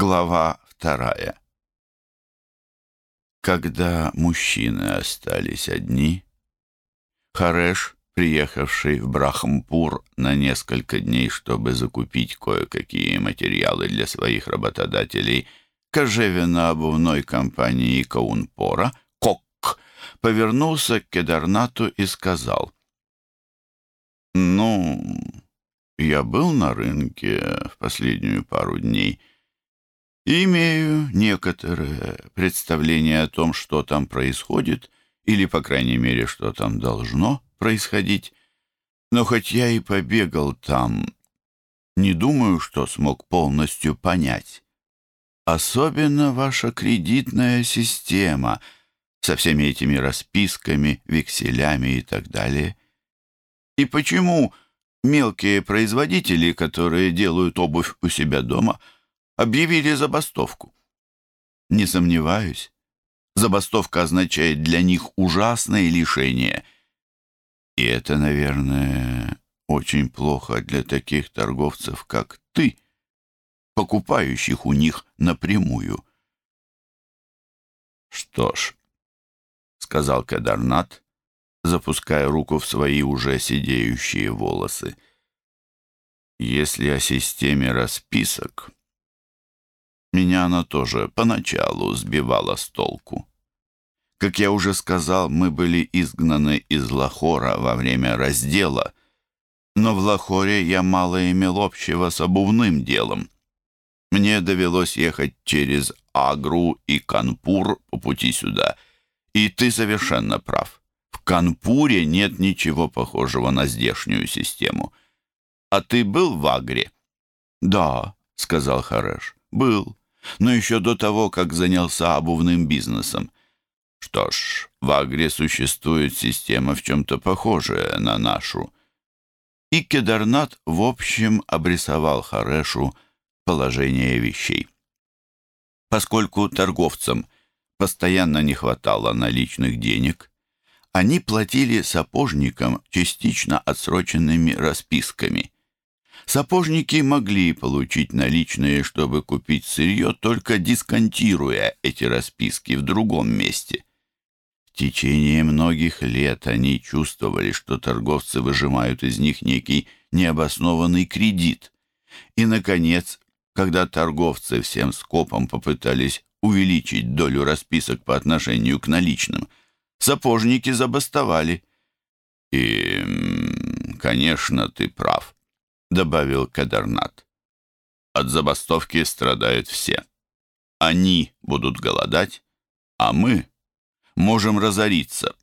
Глава вторая. Когда мужчины остались одни, Хареш, приехавший в Брахмпур на несколько дней, чтобы закупить кое-какие материалы для своих работодателей, кожевенно-обувной компании Каунпора, Кок, повернулся к Кедарнату и сказал, «Ну, я был на рынке в последнюю пару дней» Имею некоторое представление о том, что там происходит, или, по крайней мере, что там должно происходить. Но хоть я и побегал там, не думаю, что смог полностью понять. Особенно ваша кредитная система со всеми этими расписками, векселями и так далее. И почему мелкие производители, которые делают обувь у себя дома – объявили забастовку. Не сомневаюсь, забастовка означает для них ужасное лишение. И это, наверное, очень плохо для таких торговцев, как ты, покупающих у них напрямую. «Что ж», — сказал Кадарнат, запуская руку в свои уже сидеющие волосы, «если о системе расписок...» Меня она тоже поначалу сбивала с толку. Как я уже сказал, мы были изгнаны из Лахора во время раздела, но в Лахоре я мало имел общего с обувным делом. Мне довелось ехать через Агру и Канпур по пути сюда, и ты совершенно прав. В Канпуре нет ничего похожего на здешнюю систему. А ты был в Агре? Да, сказал Хареш. Был но еще до того, как занялся обувным бизнесом. Что ж, в Агре существует система в чем-то похожая на нашу. И Кедарнат в общем обрисовал Харешу положение вещей. Поскольку торговцам постоянно не хватало наличных денег, они платили сапожникам частично отсроченными расписками – Сапожники могли получить наличные, чтобы купить сырье, только дисконтируя эти расписки в другом месте. В течение многих лет они чувствовали, что торговцы выжимают из них некий необоснованный кредит. И, наконец, когда торговцы всем скопом попытались увеличить долю расписок по отношению к наличным, сапожники забастовали. И, конечно, ты прав. — добавил Кадарнат. «От забастовки страдают все. Они будут голодать, а мы можем разориться».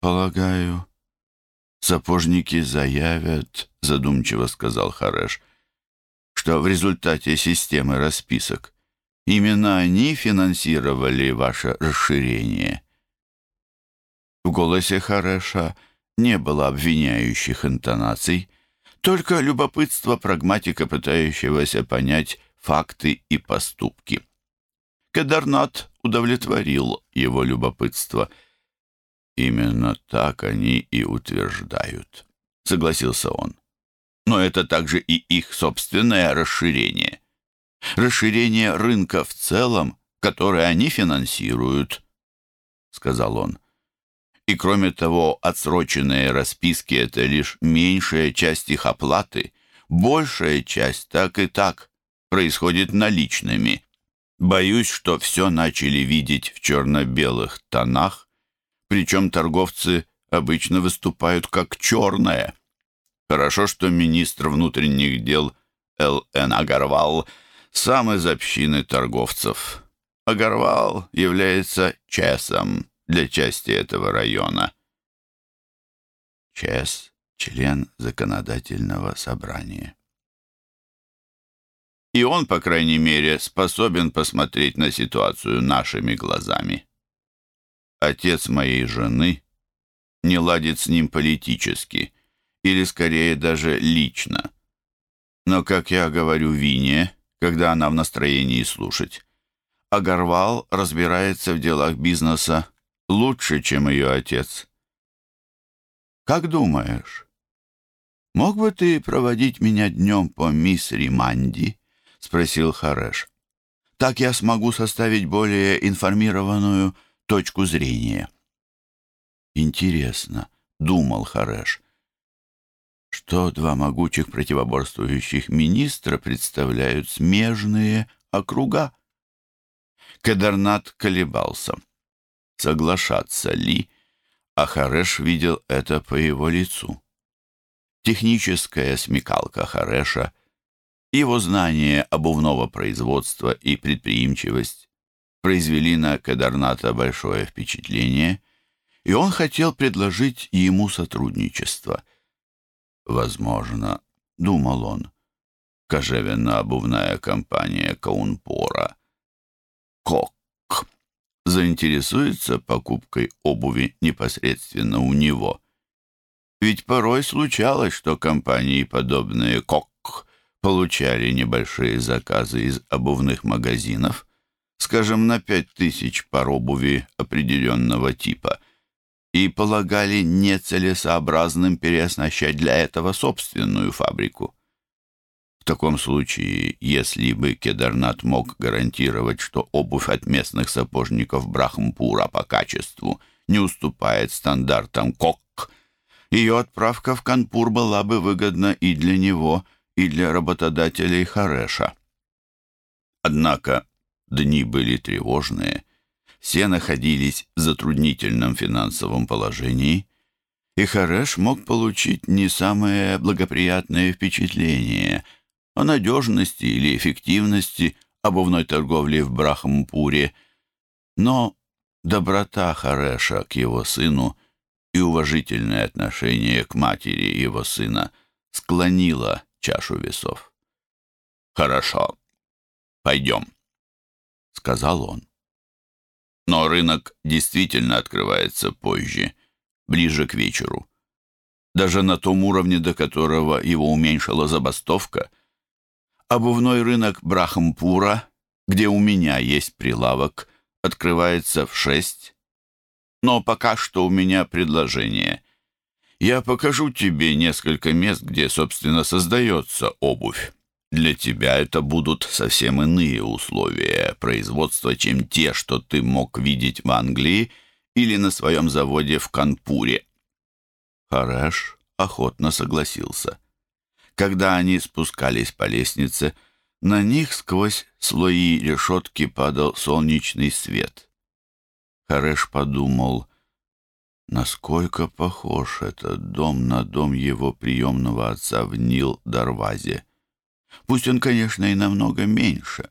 «Полагаю, сапожники заявят», — задумчиво сказал Хареш, «что в результате системы расписок именно они финансировали ваше расширение». В голосе Хареша не было обвиняющих интонаций, только любопытство прагматика, пытающегося понять факты и поступки. Кадарнат удовлетворил его любопытство. «Именно так они и утверждают», — согласился он. «Но это также и их собственное расширение. Расширение рынка в целом, которое они финансируют», — сказал он. И кроме того, отсроченные расписки — это лишь меньшая часть их оплаты. Большая часть так и так происходит наличными. Боюсь, что все начали видеть в черно-белых тонах, причем торговцы обычно выступают как черное. Хорошо, что министр внутренних дел Л.Н. Агарвал сам из общины торговцев. Агарвал является чесом для части этого района. Чес — член законодательного собрания. И он, по крайней мере, способен посмотреть на ситуацию нашими глазами. Отец моей жены не ладит с ним политически, или скорее даже лично. Но, как я говорю Вине, когда она в настроении слушать, Агарвал разбирается в делах бизнеса лучше, чем ее отец. Как думаешь, мог бы ты проводить меня днем по мисс Риманди? спросил Хареш. «Так я смогу составить более информированную точку зрения». «Интересно», — думал Хареш, что два могучих противоборствующих министра представляют смежные округа. Кадарнат колебался, соглашаться ли, а Хареш видел это по его лицу. Техническая смекалка Хареша, его знание обувного производства и предприимчивость произвели на Кадарната большое впечатление, и он хотел предложить ему сотрудничество — Возможно, думал он, кожевенно-обувная компания Каунпора Кок заинтересуется покупкой обуви непосредственно у него. Ведь порой случалось, что компании, подобные Кок, получали небольшие заказы из обувных магазинов, скажем, на пять тысяч пар обуви определенного типа – и полагали нецелесообразным переоснащать для этого собственную фабрику. В таком случае, если бы Кедарнат мог гарантировать, что обувь от местных сапожников Брахмпура по качеству не уступает стандартам КОК, ее отправка в Канпур была бы выгодна и для него, и для работодателей Хареша. Однако дни были тревожные, все находились в затруднительном финансовом положении, и Хареш мог получить не самое благоприятное впечатление о надежности или эффективности обувной торговли в Брахмпуре, но доброта Хареша к его сыну и уважительное отношение к матери его сына склонило чашу весов. «Хорошо, пойдем», — сказал он. Но рынок действительно открывается позже, ближе к вечеру. Даже на том уровне, до которого его уменьшила забастовка. Обувной рынок Брахампура, где у меня есть прилавок, открывается в шесть. Но пока что у меня предложение. Я покажу тебе несколько мест, где, собственно, создается обувь. Для тебя это будут совсем иные условия производства, чем те, что ты мог видеть в Англии или на своем заводе в Канпуре. Хареш охотно согласился. Когда они спускались по лестнице, на них сквозь слои решетки падал солнечный свет. Хареш подумал, насколько похож этот дом на дом его приемного отца в Нил-Дарвазе. Пусть он, конечно, и намного меньше.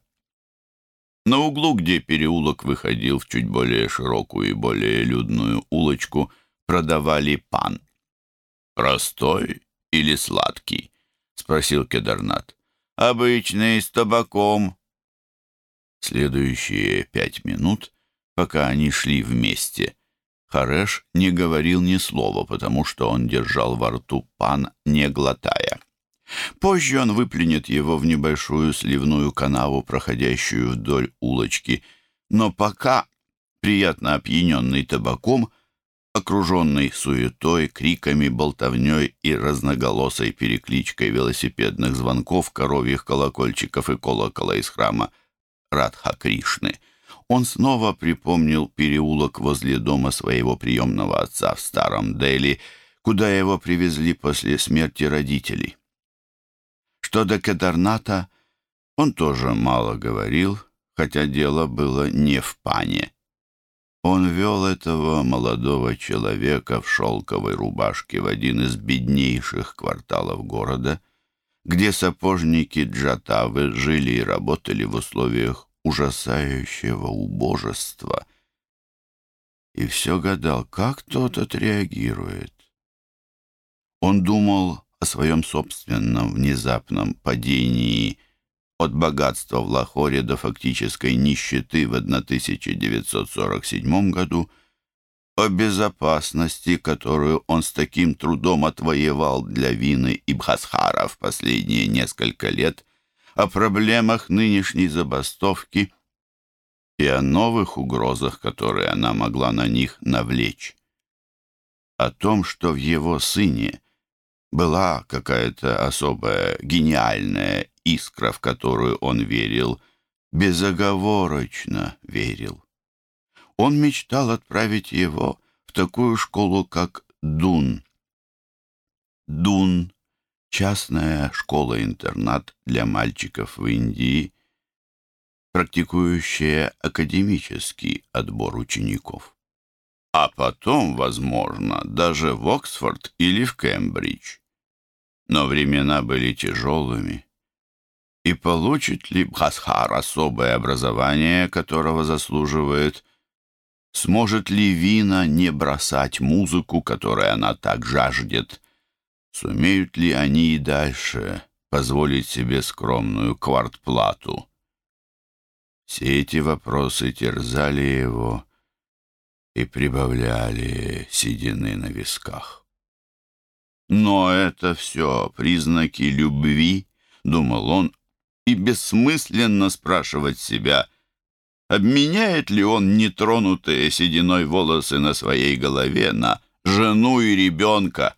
На углу, где переулок выходил в чуть более широкую и более людную улочку, продавали пан. «Простой или сладкий?» — спросил Кедарнат. «Обычный, с табаком». Следующие пять минут, пока они шли вместе, Хареш не говорил ни слова, потому что он держал во рту пан, не глотая. Позже он выплюнет его в небольшую сливную канаву, проходящую вдоль улочки. Но пока, приятно опьяненный табаком, окруженный суетой, криками, болтовней и разноголосой перекличкой велосипедных звонков, коровьих колокольчиков и колокола из храма Радха Кришны, он снова припомнил переулок возле дома своего приемного отца в Старом Дели, куда его привезли после смерти родителей. Что до Кадарната, он тоже мало говорил, хотя дело было не в пане. Он вел этого молодого человека в шелковой рубашке в один из беднейших кварталов города, где сапожники Джатавы жили и работали в условиях ужасающего убожества. И все гадал, как тот отреагирует. Он думал о своем собственном внезапном падении от богатства в Лахоре до фактической нищеты в 1947 году, о безопасности, которую он с таким трудом отвоевал для Вины и Бхасхара в последние несколько лет, о проблемах нынешней забастовки и о новых угрозах, которые она могла на них навлечь. О том, что в его сыне – была какая-то особая гениальная искра, в которую он верил, безоговорочно верил. Он мечтал отправить его в такую школу, как Дун. Дун — частная школа-интернат для мальчиков в Индии, практикующая академический отбор учеников. А потом, возможно, даже в Оксфорд или в Кембридж. Но времена были тяжелыми. И получит ли Бхасхар особое образование, которого заслуживает? Сможет ли Вина не бросать музыку, которой она так жаждет? Сумеют ли они и дальше позволить себе скромную квартплату? Все эти вопросы терзали его и прибавляли седины на висках. Но это все признаки любви, думал он, и бессмысленно спрашивать себя, обменяет ли он нетронутые сединой волосы на своей голове на жену и ребенка.